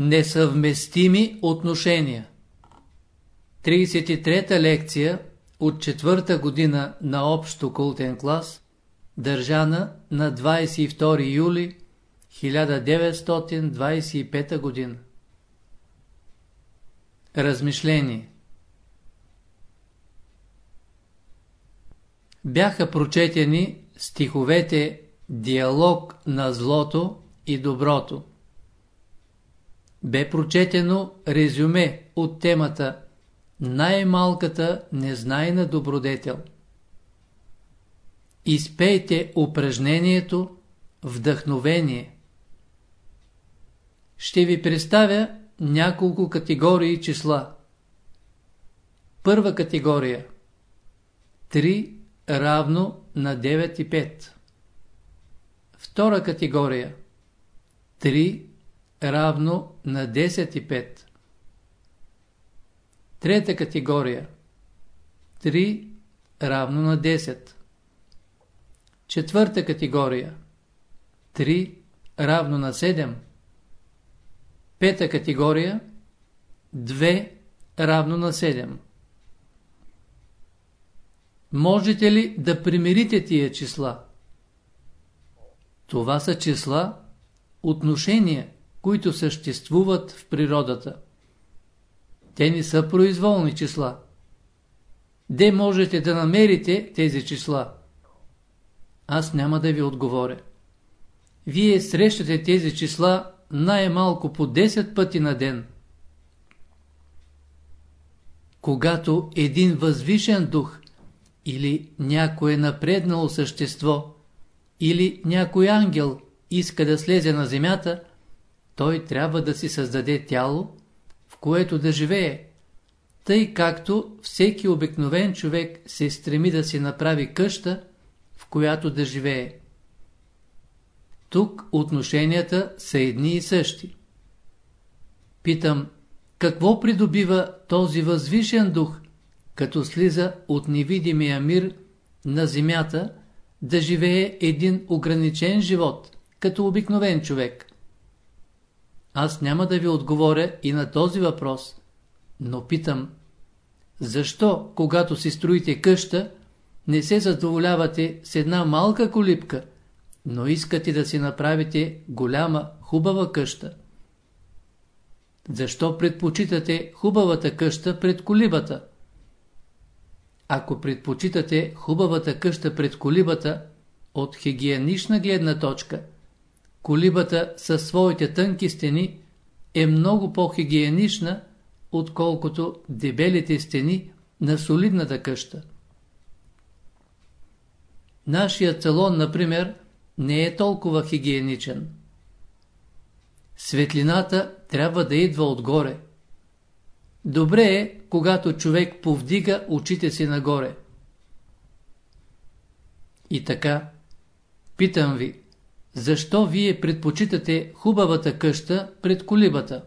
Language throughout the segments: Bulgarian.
Несъвместими отношения 33-та лекция от четвърта година на общо култен клас, държана на 22 юли 1925 година. Размишление Бяха прочетени стиховете Диалог на злото и доброто. Бе прочетено резюме от темата Най-малката незнайна добродетел. Изпейте упражнението Вдъхновение. Ще ви представя няколко категории числа. Първа категория 3 равно на 9 и 5. Втора категория 3 равно на 10 и 5. Трета категория 3 равно на 10. Четвърта категория 3 равно на 7. Пета категория 2 равно на 7. Можете ли да примирите тия числа? Това са числа, отношения, които съществуват в природата. Те не са произволни числа. Де можете да намерите тези числа? Аз няма да ви отговоря. Вие срещате тези числа най-малко по 10 пъти на ден. Когато един възвишен дух или някое напреднало същество или някой ангел иска да слезе на земята, той трябва да си създаде тяло, в което да живее, тъй както всеки обикновен човек се стреми да си направи къща, в която да живее. Тук отношенията са едни и същи. Питам, какво придобива този възвишен дух, като слиза от невидимия мир на земята, да живее един ограничен живот, като обикновен човек? Аз няма да ви отговоря и на този въпрос, но питам, защо, когато си строите къща, не се задоволявате с една малка колипка, но искате да си направите голяма, хубава къща? Защо предпочитате хубавата къща пред колибата? Ако предпочитате хубавата къща пред колибата, от хигиенична гледна точка, колибата със своите тънки стени е много по-хигиенична, отколкото дебелите стени на солидната къща. Нашият салон, например, не е толкова хигиеничен. Светлината трябва да идва отгоре. Добре е, когато човек повдига очите си нагоре. И така, питам ви, защо вие предпочитате хубавата къща пред колибата?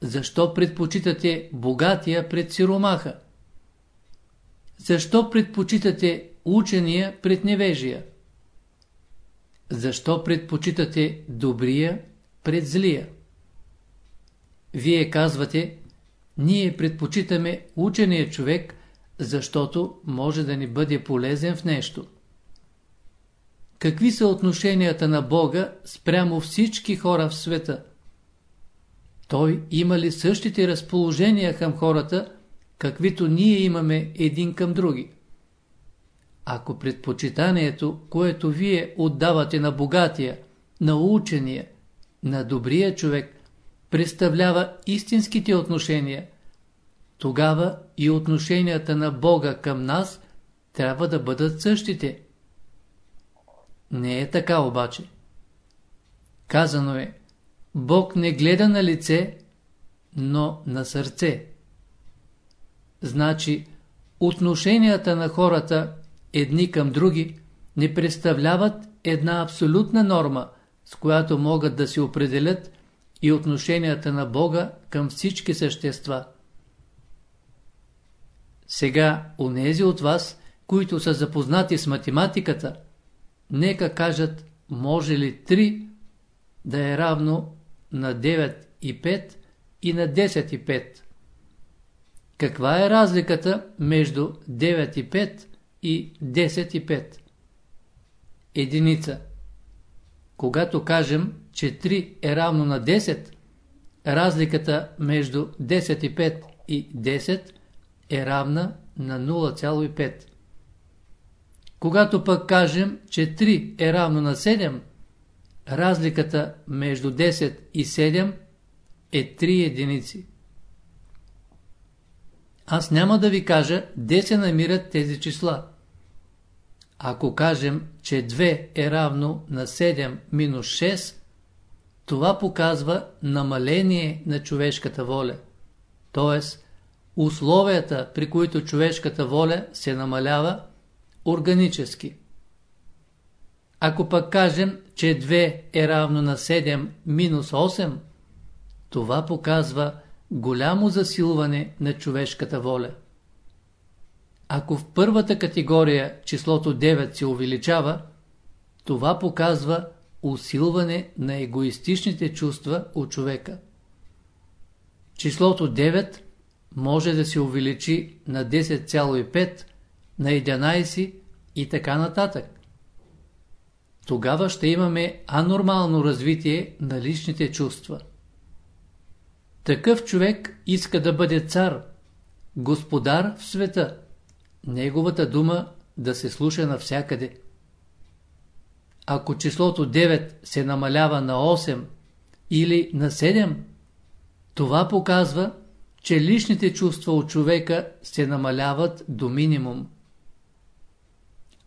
Защо предпочитате богатия пред сиромаха? Защо предпочитате учения пред невежия? Защо предпочитате добрия пред злия? Вие казвате, ние предпочитаме учения човек, защото може да ни бъде полезен в нещо. Какви са отношенията на Бога спрямо всички хора в света? Той има ли същите разположения към хората, каквито ние имаме един към други? Ако предпочитанието, което вие отдавате на богатия, на учения, на добрия човек, представлява истинските отношения, тогава и отношенията на Бога към нас трябва да бъдат същите. Не е така обаче. Казано е, Бог не гледа на лице, но на сърце. Значи, отношенията на хората едни към други не представляват една абсолютна норма, с която могат да се определят и отношенията на Бога към всички същества. Сега, онези от вас, които са запознати с математиката, нека кажат, може ли 3 да е равно на 9 и 5 и на 10 и 5. Каква е разликата между 9 и 5 и 10 и 5? Единица. Когато кажем, че 3 е равно на 10, разликата между 10 и 5 и 10 е равна на 0,5. Когато пък кажем, че 3 е равно на 7, разликата между 10 и 7 е 3 единици. Аз няма да ви кажа, де се намират тези числа. Ако кажем, че 2 е равно на 7 минус 6, това показва намаление на човешката воля. Т.е. условията, при които човешката воля се намалява органически. Ако пък кажем, че 2 е равно на 7 минус 8, това показва голямо засилване на човешката воля. Ако в първата категория числото 9 се увеличава, това показва усилване на егоистичните чувства у човека. Числото 9 може да се увеличи на 10,5, на 11 и така нататък. Тогава ще имаме анормално развитие на личните чувства. Такъв човек иска да бъде цар, господар в света, неговата дума да се слуша навсякъде. Ако числото 9 се намалява на 8 или на 7, това показва, че личните чувства от човека се намаляват до минимум.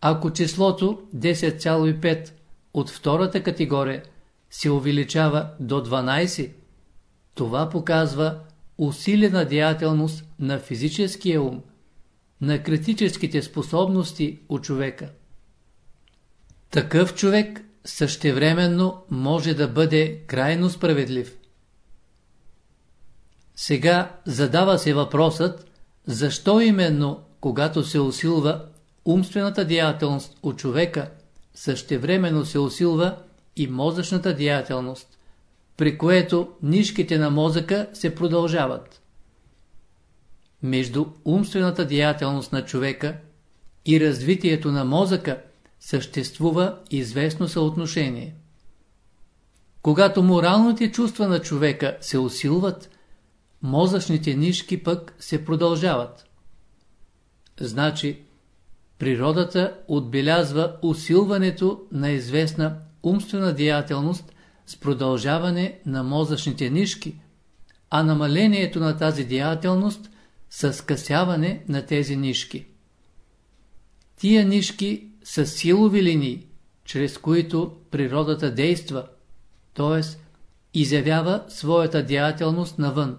Ако числото 10,5 от втората категория се увеличава до 12, това показва усилена деятелност на физическия ум, на критическите способности у човека. Такъв човек същевременно може да бъде крайно справедлив. Сега задава се въпросът, защо именно, когато се усилва умствената деятелност у човека, същевременно се усилва и мозъчната деятелност, при което нишките на мозъка се продължават. Между умствената деятелност на човека и развитието на мозъка съществува известно съотношение. Когато моралните чувства на човека се усилват, мозъчните нишки пък се продължават. Значи, природата отбелязва усилването на известна умствена деятелност с продължаване на мозъчните нишки, а намалението на тази деятелност с скъсяване на тези нишки. Тия нишки са силови линии, чрез които природата действа, т.е. изявява своята деятелност навън.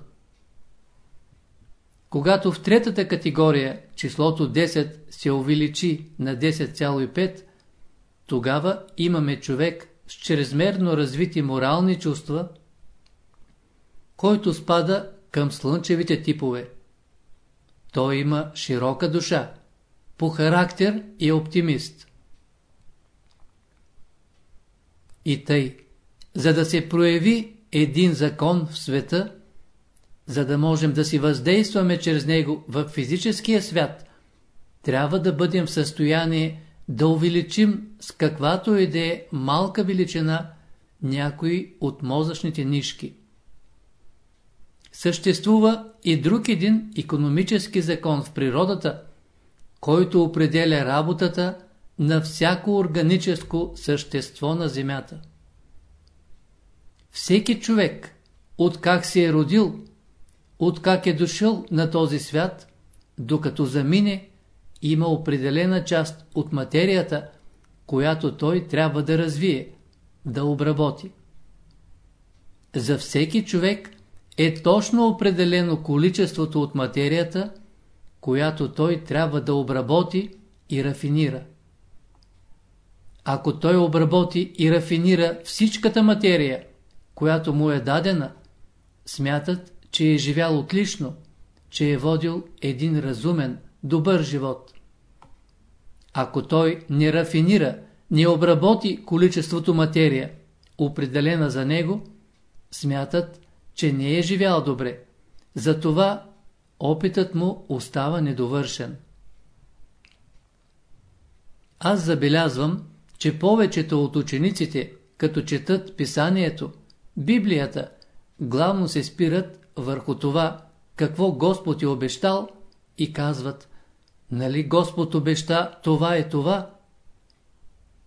Когато в третата категория числото 10 се увеличи на 10,5, тогава имаме човек с чрезмерно развити морални чувства, който спада към слънчевите типове. Той има широка душа, по характер и оптимист. И тъй, за да се прояви един закон в света, за да можем да си въздействаме чрез него в физическия свят, трябва да бъдем в състояние да увеличим с каквато и да е малка величина някои от мозъчните нишки. Съществува и друг един економически закон в природата, който определя работата на всяко органическо същество на Земята. Всеки човек, от как се е родил, от как е дошъл на този свят, докато замине, има определена част от материята, която той трябва да развие, да обработи. За всеки човек е точно определено количеството от материята, която той трябва да обработи и рафинира. Ако той обработи и рафинира всичката материя, която му е дадена, смятат, че е живял отлично, че е водил един разумен, добър живот. Ако той не рафинира, не обработи количеството материя, определена за него, смятат, че не е живял добре. Затова опитът му остава недовършен. Аз забелязвам, че повечето от учениците, като четат писанието, Библията, главно се спират върху това, какво Господ е обещал и казват, нали Господ обеща това е това?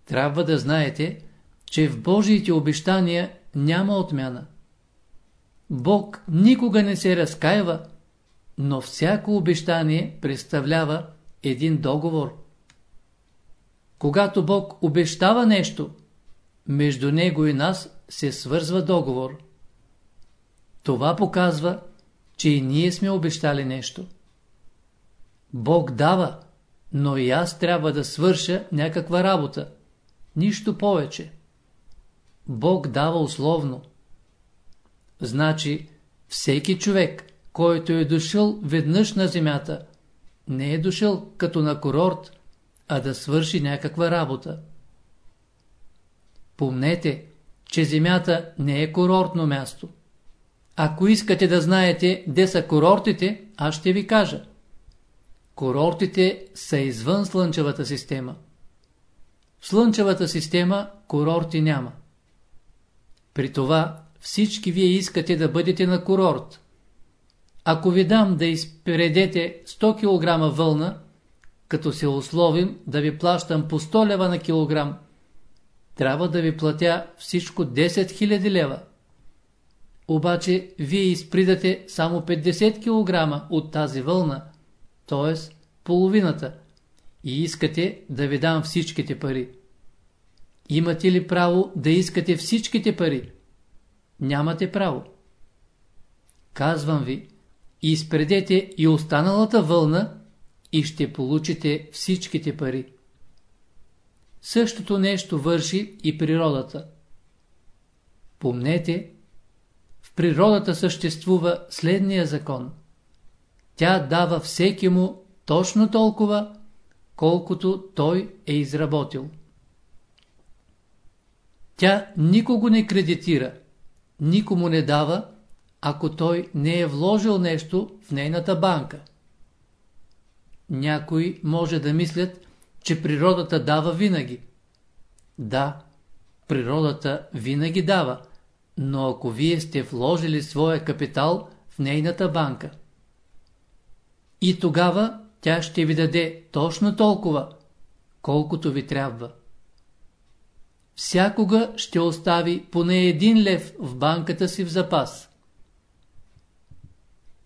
Трябва да знаете, че в Божиите обещания няма отмяна. Бог никога не се разкаива, но всяко обещание представлява един договор. Когато Бог обещава нещо, между Него и нас се свързва договор. Това показва, че и ние сме обещали нещо. Бог дава, но и аз трябва да свърша някаква работа. Нищо повече. Бог дава условно. Значи, всеки човек, който е дошъл веднъж на земята, не е дошъл като на курорт, а да свърши някаква работа. Помнете, че земята не е курортно място. Ако искате да знаете де са курортите, аз ще ви кажа. Курортите са извън Слънчевата система. В Слънчевата система курорти няма. При това всички вие искате да бъдете на курорт. Ако ви дам да изпредете 100 кг вълна, като се условим да ви плащам по 100 лева на килограм, трябва да ви платя всичко 10 000 лева. Обаче вие изпридате само 50 кг от тази вълна, т.е. половината, и искате да ви дам всичките пари. Имате ли право да искате всичките пари? Нямате право. Казвам ви, изпредете и останалата вълна и ще получите всичките пари. Същото нещо върши и природата. Помнете, природата съществува следния закон. Тя дава всеки му точно толкова, колкото той е изработил. Тя никого не кредитира, никому не дава, ако той не е вложил нещо в нейната банка. Някои може да мислят, че природата дава винаги. Да, природата винаги дава, но ако вие сте вложили своя капитал в нейната банка. И тогава тя ще ви даде точно толкова, колкото ви трябва. Всякога ще остави поне един лев в банката си в запас.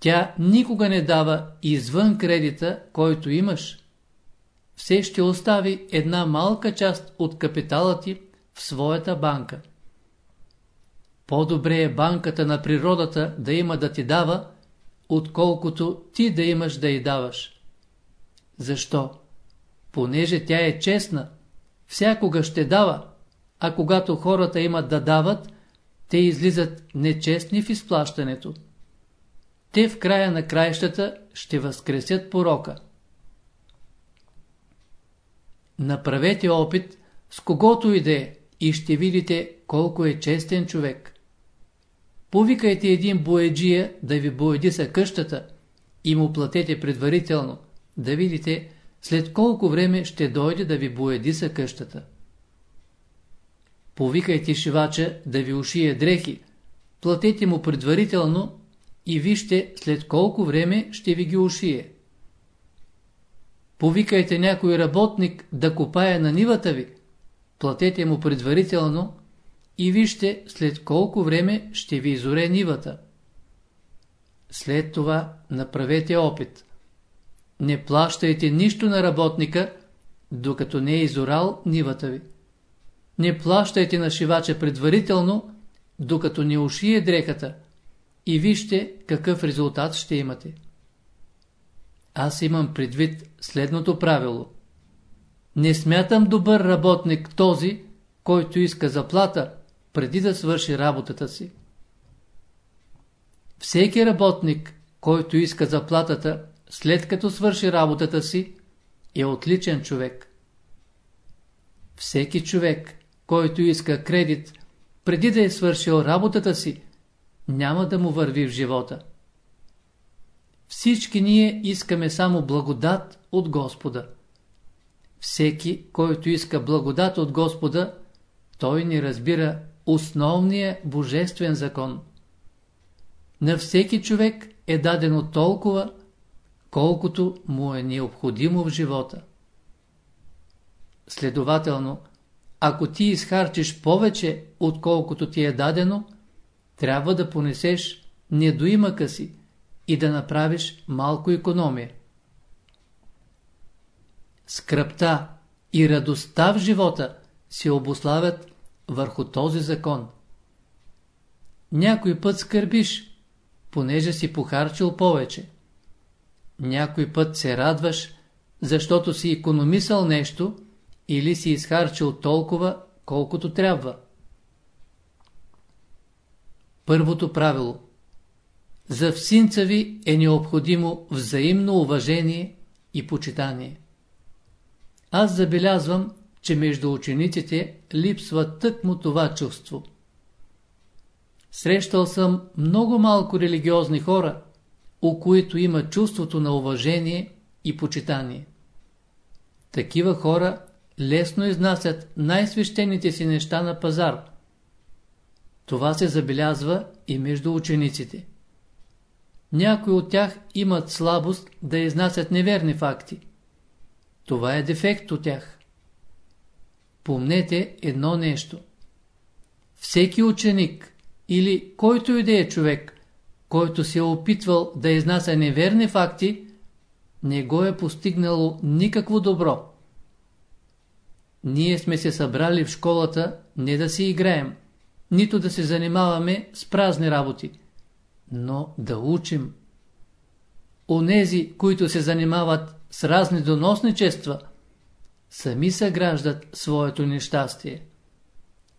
Тя никога не дава извън кредита, който имаш. Все ще остави една малка част от капитала ти в своята банка. По-добре е банката на природата да има да ти дава, отколкото ти да имаш да й даваш. Защо? Понеже тя е честна, всякога ще дава, а когато хората имат да дават, те излизат нечестни в изплащането. Те в края на краищата ще възкресят порока. Направете опит с когото и да е и ще видите колко е честен човек. Повикайте един боеджия да ви боеди са къщата и му платете предварително, да видите след колко време ще дойде да ви боеди са къщата. Повикайте шивача да ви ушие дрехи, платете му предварително и вижте след колко време ще ви ги ушие. Повикайте някой работник да копае на нивата ви, платете му предварително и вижте след колко време ще ви изоре нивата. След това направете опит. Не плащайте нищо на работника, докато не е изорал нивата ви. Не плащайте на шивача предварително, докато не ушие дрехата и вижте какъв резултат ще имате. Аз имам предвид следното правило. Не смятам добър работник този, който иска заплата, преди да свърши работата си. Всеки работник, който иска заплатата, след като свърши работата си, е отличен човек. Всеки човек, който иска кредит, преди да е свършил работата си, няма да му върви в живота. Всички ние искаме само благодат от Господа. Всеки, който иска благодат от Господа, той не разбира основния божествен закон. На всеки човек е дадено толкова, колкото му е необходимо в живота. Следователно, ако ти изхарчиш повече, отколкото ти е дадено, трябва да понесеш недоимъка си и да направиш малко економия. Скръпта и радостта в живота се обославят върху този закон. Някой път скърбиш, понеже си похарчил повече. Някой път се радваш, защото си економисал нещо или си изхарчил толкова, колкото трябва. Първото правило За всинца ви е необходимо взаимно уважение и почитание. Аз забелязвам, че между учениците липсва тъкмо това чувство. Срещал съм много малко религиозни хора, у които има чувството на уважение и почитание. Такива хора лесно изнасят най-свещените си неща на пазар. Това се забелязва и между учениците. Някои от тях имат слабост да изнасят неверни факти. Това е дефект от тях. Помнете едно нещо. Всеки ученик или който и да е човек, който се е опитвал да изнася неверни факти, не го е постигнало никакво добро. Ние сме се събрали в школата не да си играем, нито да се занимаваме с празни работи, но да учим. Онези, които се занимават с разни доносничества, сами съграждат своето нещастие,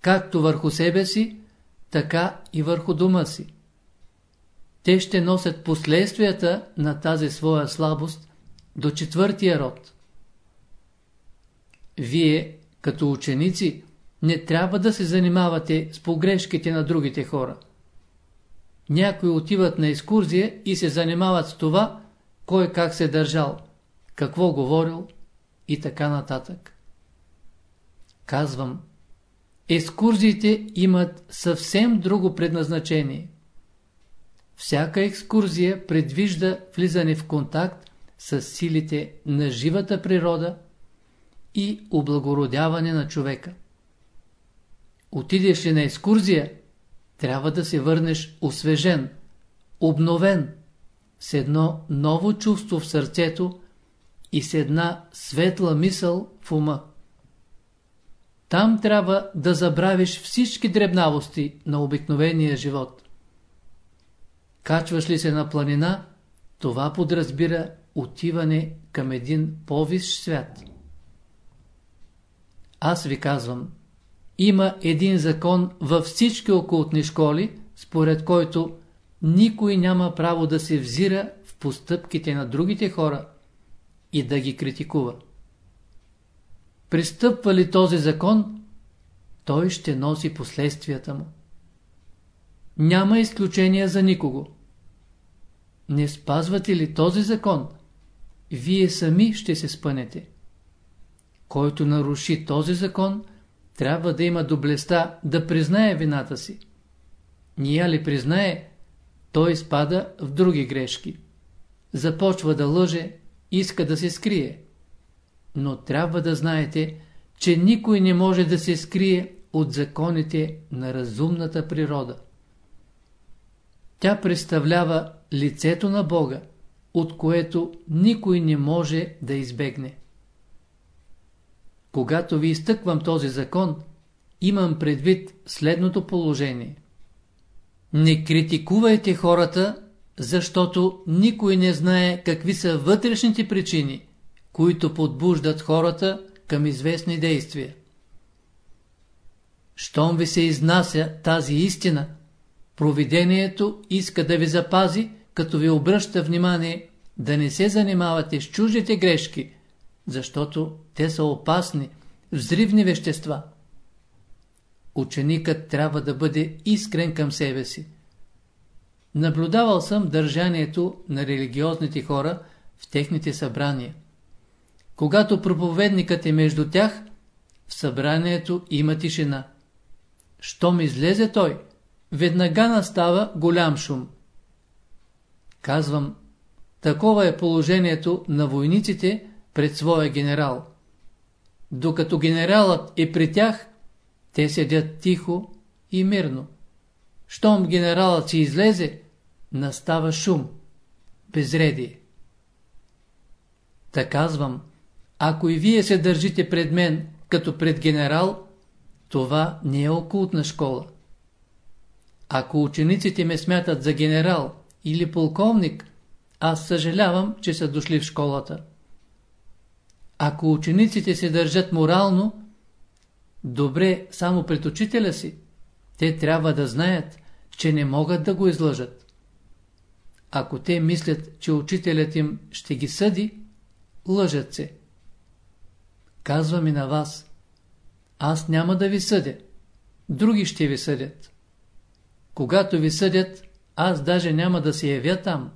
както върху себе си, така и върху дома си. Те ще носят последствията на тази своя слабост до четвъртия род. Вие, като ученици, не трябва да се занимавате с погрешките на другите хора. Някои отиват на екскурзия и се занимават с това, кой как се държал, какво говорил и така нататък. Казвам, екскурзиите имат съвсем друго предназначение. Всяка екскурзия предвижда влизане в контакт с силите на живата природа и облагородяване на човека. Отидеш ли на екскурзия, трябва да се върнеш освежен, обновен, с едно ново чувство в сърцето и с една светла мисъл в ума. Там трябва да забравиш всички дребнавости на обикновения живот. Качваш ли се на планина, това подразбира отиване към един по-висш свят. Аз ви казвам, има един закон във всички окултни школи, според който никой няма право да се взира в постъпките на другите хора и да ги критикува. Пристъпва ли този закон, той ще носи последствията му. Няма изключения за никого. Не спазвате ли този закон, вие сами ще се спънете. Който наруши този закон, трябва да има доблестта да признае вината си. Ния ли признае, той спада в други грешки. Започва да лъже, иска да се скрие. Но трябва да знаете, че никой не може да се скрие от законите на разумната природа. Тя представлява лицето на Бога, от което никой не може да избегне. Когато ви изтъквам този закон, имам предвид следното положение. Не критикувайте хората, защото никой не знае какви са вътрешните причини, които подбуждат хората към известни действия. Щом ви се изнася тази истина, провидението иска да ви запази, като ви обръща внимание да не се занимавате с чуждите грешки, защото те са опасни, взривни вещества. Ученикът трябва да бъде искрен към себе си. Наблюдавал съм държанието на религиозните хора в техните събрания. Когато проповедникът е между тях, в събранието има тишина. Щом излезе той, веднага настава голям шум. Казвам, такова е положението на войниците пред своя генерал. Докато генералът е при тях, те седят тихо и мирно. Щом генералът си излезе, настава шум, безредие. Та казвам, ако и вие се държите пред мен като пред генерал, това не е окултна школа. Ако учениците ме смятат за генерал или полковник, аз съжалявам, че са дошли в школата. Ако учениците се държат морално, добре само пред учителя си, те трябва да знаят, че не могат да го излъжат. Ако те мислят, че учителят им ще ги съди, лъжат се. Казвам и на вас, аз няма да ви съдя, други ще ви съдят. Когато ви съдят, аз даже няма да се явя там.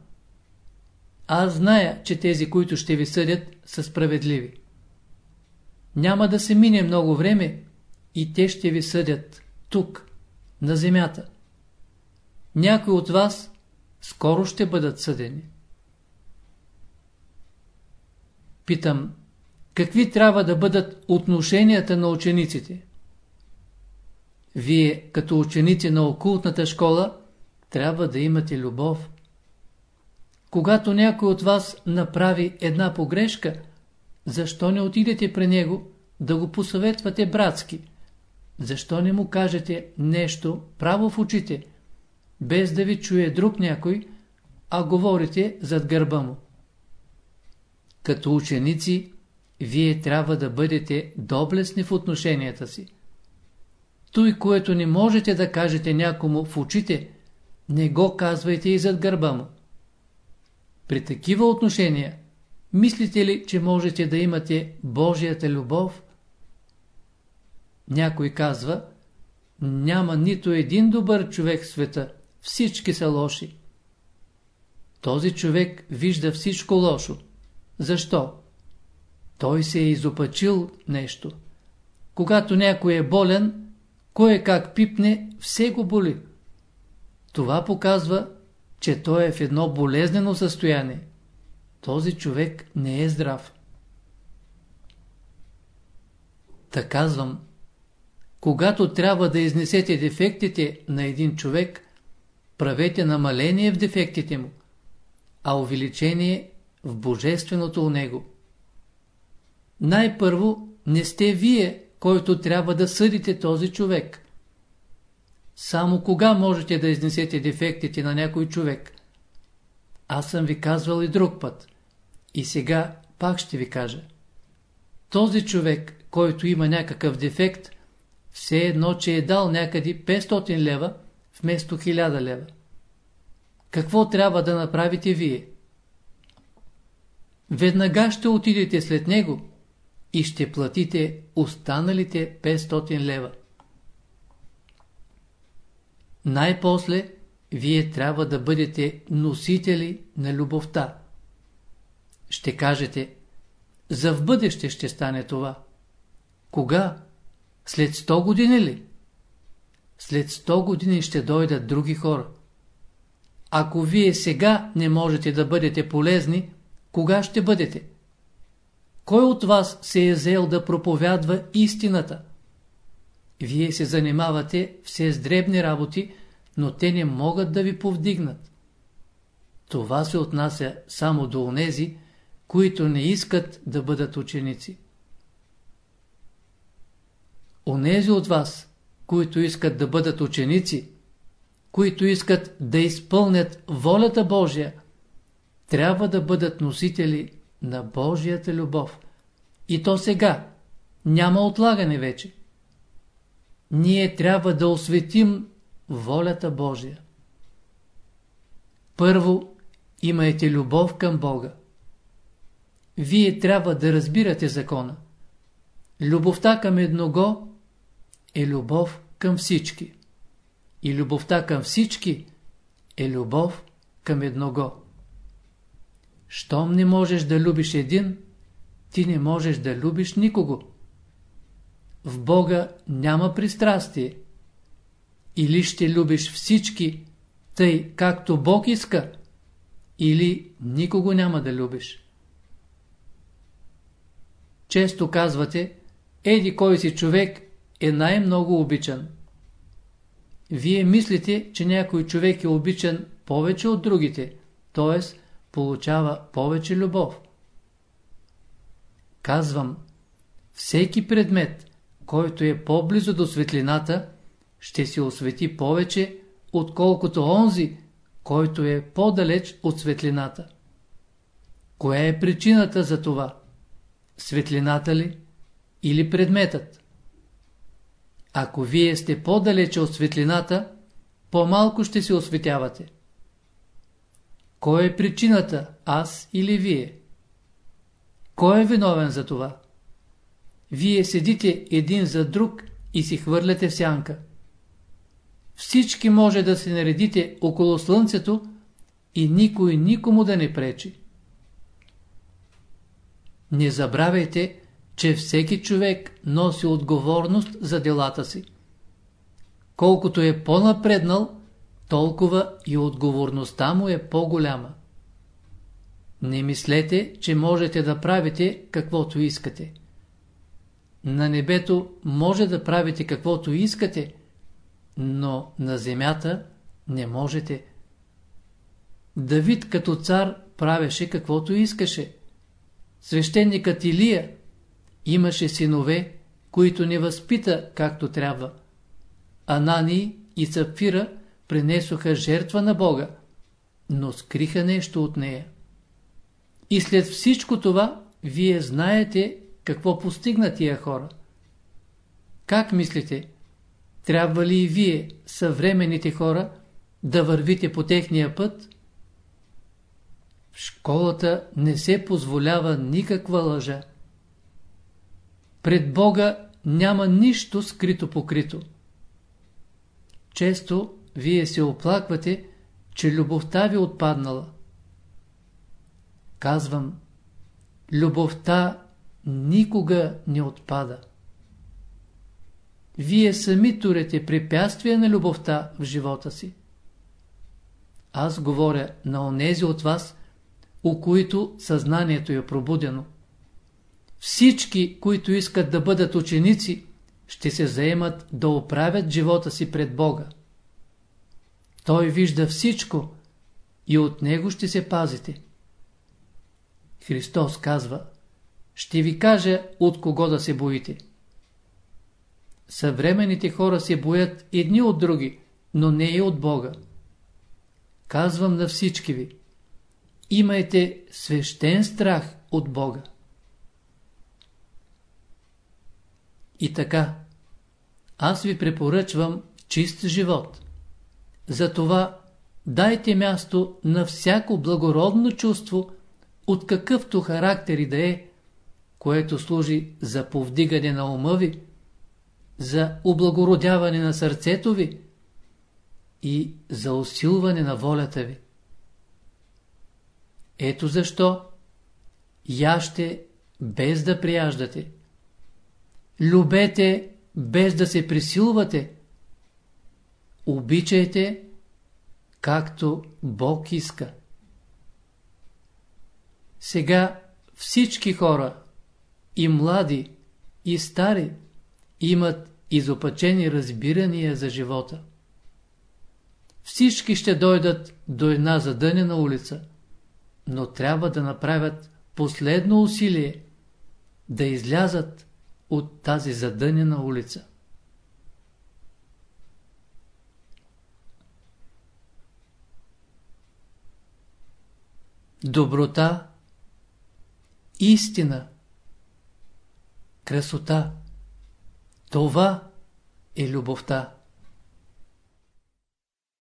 Аз зная, че тези, които ще ви съдят, са справедливи. Няма да се мине много време и те ще ви съдят тук, на земята. Някои от вас скоро ще бъдат съдени. Питам, какви трябва да бъдат отношенията на учениците? Вие, като ученици на окултната школа, трябва да имате любов. Когато някой от вас направи една погрешка, защо не отидете при него да го посъветвате братски? Защо не му кажете нещо право в очите, без да ви чуе друг някой, а говорите зад гърба му? Като ученици, вие трябва да бъдете доблесни в отношенията си. Той, което не можете да кажете някому в очите, не го казвайте и зад гърба му. При такива отношения, мислите ли, че можете да имате Божията любов? Някой казва, няма нито един добър човек в света, всички са лоши. Този човек вижда всичко лошо. Защо? Той се е изопачил нещо. Когато някой е болен, кой как пипне, все го боли. Това показва, че той е в едно болезнено състояние. Този човек не е здрав. Та казвам, когато трябва да изнесете дефектите на един човек, правете намаление в дефектите му, а увеличение в божественото у него. Най-първо не сте вие, който трябва да съдите този човек. Само кога можете да изнесете дефектите на някой човек? Аз съм ви казвал и друг път. И сега пак ще ви кажа. Този човек, който има някакъв дефект, все едно, че е дал някъде 500 лева вместо 1000 лева. Какво трябва да направите вие? Веднага ще отидете след него и ще платите останалите 500 лева. Най-после вие трябва да бъдете носители на любовта. Ще кажете, за в бъдеще ще стане това. Кога? След 100 години ли? След 100 години ще дойдат други хора. Ако вие сега не можете да бъдете полезни, кога ще бъдете? Кой от вас се е взел да проповядва истината? Вие се занимавате все с дребни работи, но те не могат да ви повдигнат. Това се отнася само до онези, които не искат да бъдат ученици. Онези от вас, които искат да бъдат ученици, които искат да изпълнят волята Божия, трябва да бъдат носители на Божията любов. И то сега. Няма отлагане вече. Ние трябва да осветим волята Божия. Първо, имайте любов към Бога. Вие трябва да разбирате закона. Любовта към едного е любов към всички. И любовта към всички е любов към едного. Щом не можеш да любиш един, ти не можеш да любиш никого. В Бога няма пристрастие. Или ще любиш всички, тъй както Бог иска, или никого няма да любиш. Често казвате, еди кой си човек е най-много обичан. Вие мислите, че някой човек е обичан повече от другите, т.е. получава повече любов. Казвам, всеки предмет, който е по-близо до светлината, ще се освети повече, отколкото онзи, който е по-далеч от светлината. Коя е причината за това? Светлината ли или предметът? Ако вие сте по-далече от светлината, по-малко ще се осветявате. Кой е причината, аз или вие? Кой е виновен за това? Вие седите един за друг и си хвърляте в сянка. Всички може да се наредите около слънцето и никой никому да не пречи. Не забравяйте, че всеки човек носи отговорност за делата си. Колкото е по-напреднал, толкова и отговорността му е по-голяма. Не мислете, че можете да правите каквото искате. На небето може да правите каквото искате, но на земята не можете. Давид като цар правеше каквото искаше. Свещеникът Илия имаше синове, които не възпита както трябва. Анани и Сапфира принесоха жертва на Бога, но скриха нещо от нея. И след всичко това, вие знаете какво постигна тия хора. Как мислите? Трябва ли и вие, съвременните хора, да вървите по техния път? В школата не се позволява никаква лъжа. Пред Бога няма нищо скрито покрито. Често вие се оплаквате, че любовта ви отпаднала. Казвам, любовта никога не отпада. Вие сами турете препятствия на любовта в живота си. Аз говоря на онези от вас, у които съзнанието е пробудено. Всички, които искат да бъдат ученици, ще се заемат да оправят живота си пред Бога. Той вижда всичко и от Него ще се пазите. Христос казва, ще ви кажа от кого да се боите. Съвременните хора се боят едни от други, но не и от Бога. Казвам на всички ви, имайте свещен страх от Бога. И така, аз ви препоръчвам чист живот. Затова дайте място на всяко благородно чувство, от какъвто характер и да е, което служи за повдигане на ума ви, за облагородяване на сърцето ви и за усилване на волята ви. Ето защо яще без да прияждате. Любете без да се присилвате. Обичайте както Бог иска. Сега всички хора, и млади, и стари, имат изопачени разбирания за живота. Всички ще дойдат до една задънена улица, но трябва да направят последно усилие да излязат от тази задънена улица. Доброта, истина, красота – това е любовта.